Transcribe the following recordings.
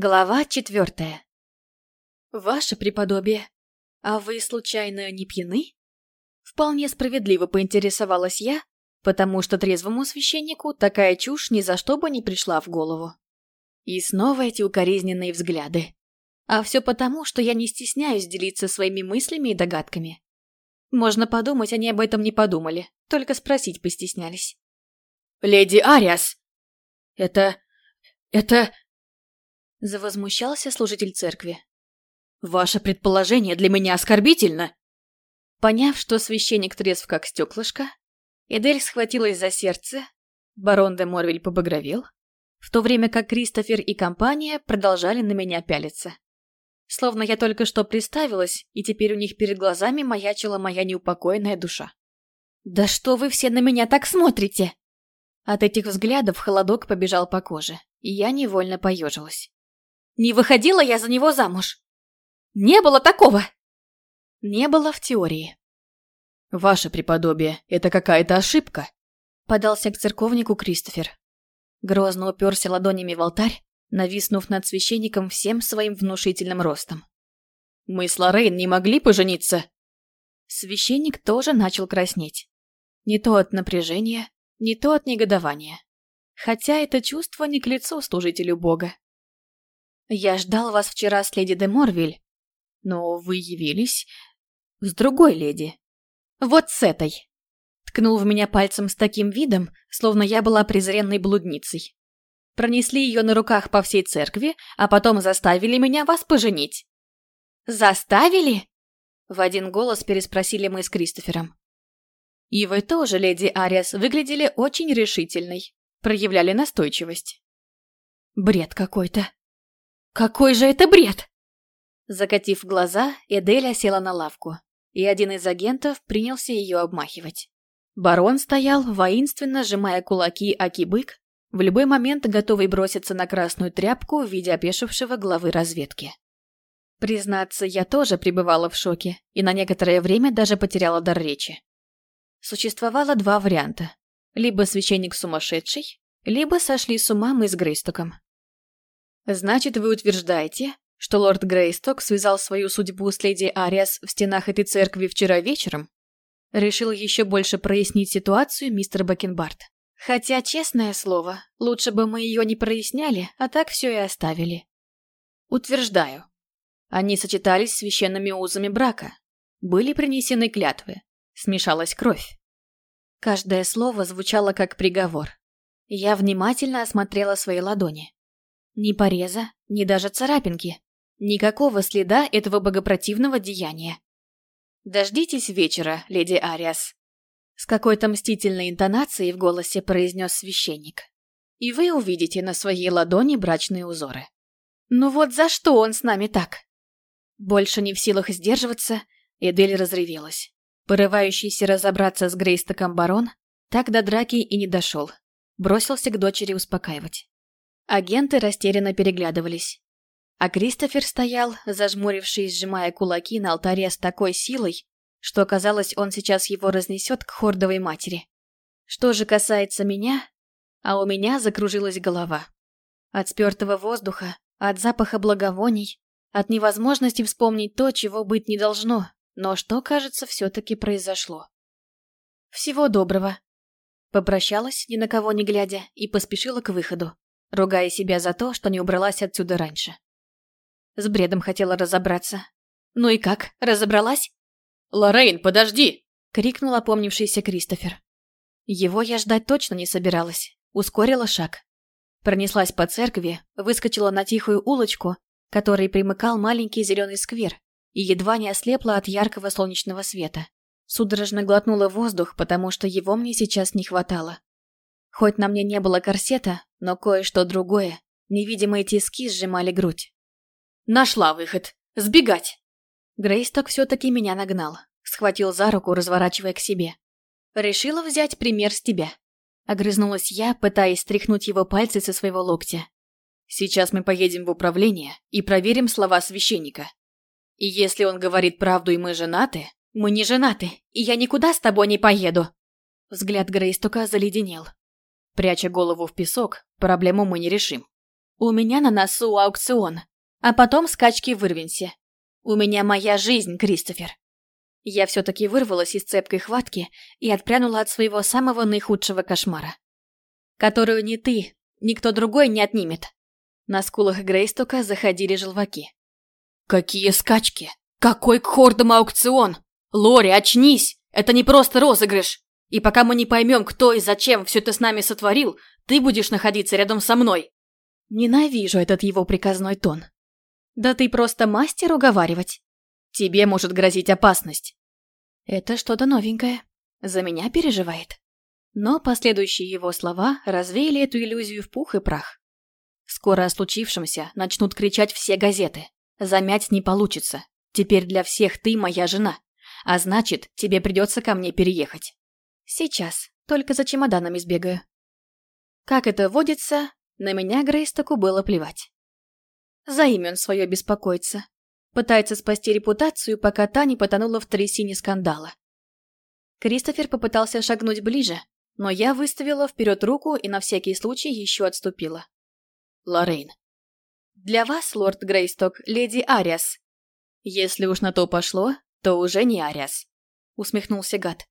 Глава четвертая. «Ваше преподобие, а вы, случайно, не пьяны?» Вполне справедливо поинтересовалась я, потому что трезвому священнику такая чушь ни за что бы не пришла в голову. И снова эти укоризненные взгляды. А все потому, что я не стесняюсь делиться своими мыслями и догадками. Можно подумать, они об этом не подумали, только спросить постеснялись. «Леди Ариас!» «Это... это...» Завозмущался служитель церкви. «Ваше предположение для меня оскорбительно!» Поняв, что священник трезв как стеклышко, Эдель схватилась за сердце, барон де Морвель побагровел, в то время как Кристофер и компания продолжали на меня пялиться. Словно я только что приставилась, и теперь у них перед глазами маячила моя неупокоенная душа. «Да что вы все на меня так смотрите?» От этих взглядов холодок побежал по коже, и я невольно поежилась. «Не выходила я за него замуж!» «Не было такого!» «Не было в теории». «Ваше преподобие, это какая-то ошибка!» Подался к церковнику Кристофер. Грозно уперся ладонями в алтарь, нависнув над священником всем своим внушительным ростом. «Мы с Лоррейн не могли пожениться?» Священник тоже начал краснеть. Не то от напряжения, не то от негодования. Хотя это чувство не к лицу служителю Бога. «Я ждал вас вчера с леди де Морвиль, но вы явились с другой леди. Вот с этой!» Ткнул в меня пальцем с таким видом, словно я была презренной блудницей. Пронесли ее на руках по всей церкви, а потом заставили меня вас поженить. «Заставили?» В один голос переспросили мы с Кристофером. «И вы тоже, леди Ариас, выглядели очень решительной. Проявляли настойчивость». «Бред какой-то». «Какой же это бред?» Закатив глаза, Эделя села на лавку, и один из агентов принялся ее обмахивать. Барон стоял, воинственно сжимая кулаки Акибык, в любой момент готовый броситься на красную тряпку в виде опешившего главы разведки. Признаться, я тоже пребывала в шоке и на некоторое время даже потеряла дар речи. Существовало два варианта. Либо священник сумасшедший, либо сошли с ума мы с Грейстоком. Значит, вы утверждаете, что лорд Грейсток связал свою судьбу с леди Ариас в стенах этой церкви вчера вечером? Решил еще больше прояснить ситуацию мистер Бакенбард. Хотя, честное слово, лучше бы мы ее не проясняли, а так все и оставили. Утверждаю. Они сочетались с священными узами брака. Были принесены клятвы. Смешалась кровь. Каждое слово звучало как приговор. Я внимательно осмотрела свои ладони. Ни пореза, ни даже царапинки. Никакого следа этого богопротивного деяния. «Дождитесь вечера, леди Ариас», — с какой-то мстительной интонацией в голосе произнес священник. «И вы увидите на своей ладони брачные узоры». «Ну вот за что он с нами так?» Больше не в силах сдерживаться, Эдель разревелась. Порывающийся разобраться с Грейстоком барон так до драки и не дошел. Бросился к дочери успокаивать. Агенты растерянно переглядывались. А Кристофер стоял, зажмурившись, сжимая кулаки на алтаре с такой силой, что казалось, он сейчас его разнесет к хордовой матери. Что же касается меня, а у меня закружилась голова. От спертого воздуха, от запаха благовоний, от невозможности вспомнить то, чего быть не должно, но что, кажется, все-таки произошло. «Всего доброго», Попрощалась, ни на кого не глядя, и поспешила к выходу, ругая себя за то, что не убралась отсюда раньше. С бредом хотела разобраться. Ну и как, разобралась? «Лоррейн, подожди!» — крикнул опомнившийся Кристофер. Его я ждать точно не собиралась. Ускорила шаг. Пронеслась по церкви, выскочила на тихую улочку, которой примыкал маленький зеленый сквер, и едва не ослепла от яркого солнечного света. Судорожно глотнула воздух, потому что его мне сейчас не хватало. Хоть на мне не было корсета, но кое-что другое. Невидимые тиски сжимали грудь. Нашла выход. Сбегать. Грейсток все-таки меня нагнал. Схватил за руку, разворачивая к себе. Решила взять пример с тебя. Огрызнулась я, пытаясь стряхнуть его пальцы со своего локтя. Сейчас мы поедем в управление и проверим слова священника. И если он говорит правду и мы женаты... Мы не женаты, и я никуда с тобой не поеду. Взгляд Грейстока заледенел. Пряча голову в песок, проблему мы не решим. У меня на носу аукцион, а потом скачки в Ирвинсе. У меня моя жизнь, Кристофер. Я все-таки вырвалась из цепкой хватки и отпрянула от своего самого наихудшего кошмара. Которую ни ты, никто другой не отнимет. На скулах Грейстока заходили желваки. «Какие скачки? Какой к хордам аукцион? Лори, очнись! Это не просто розыгрыш! И пока мы не поймем, кто и зачем все это с нами сотворил, ты будешь находиться рядом со мной!» Ненавижу этот его приказной тон. Да ты просто мастер уговаривать. Тебе может грозить опасность. Это что-то новенькое. За меня переживает. Но последующие его слова развеяли эту иллюзию в пух и прах. Скоро о случившемся начнут кричать все газеты. Замять не получится. Теперь для всех ты моя жена. А значит, тебе придется ко мне переехать. Сейчас. Только за чемоданами сбегаю. Как это водится, на меня Грейстоку было плевать. За имя он свое беспокоится. Пытается спасти репутацию, пока та не потонула в трясине скандала. Кристофер попытался шагнуть ближе, но я выставила вперед руку и на всякий случай еще отступила. Лоррейн. Для вас, лорд Грейсток, леди Ариас. Если уж на то пошло, то уже не Ариас. Усмехнулся гад.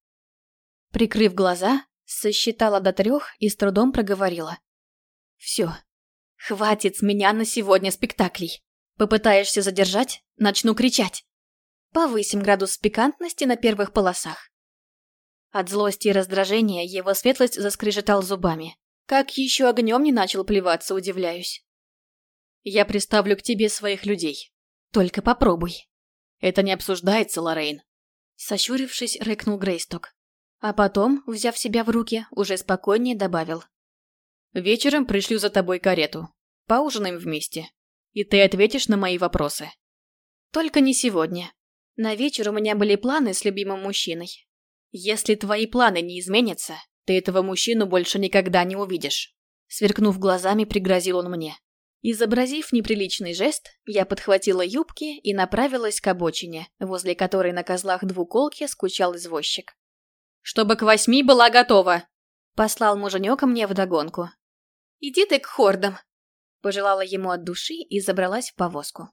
Прикрыв глаза, сосчитала до трех и с трудом проговорила. Все. Хватит с меня на сегодня спектаклей. Попытаешься задержать, начну кричать. Повысим градус пикантности на первых полосах. От злости и раздражения его светлость заскрежетал зубами. Как еще огнем не начал плеваться, удивляюсь. Я приставлю к тебе своих людей. Только попробуй. Это не обсуждается, Лоррейн. Сощурившись, рыкнул Грейсток. А потом, взяв себя в руки, уже спокойнее добавил. Вечером пришлю за тобой карету. Поужинаем вместе. И ты ответишь на мои вопросы. Только не сегодня. На вечер у меня были планы с любимым мужчиной. Если твои планы не изменятся, ты этого мужчину больше никогда не увидишь. Сверкнув глазами, пригрозил он мне. Изобразив неприличный жест, я подхватила юбки и направилась к обочине, возле которой на козлах двуколки скучал извозчик. «Чтобы к восьми была готова!» — послал муженек мне вдогонку. «Иди ты к хордам!» — пожелала ему от души и забралась в повозку.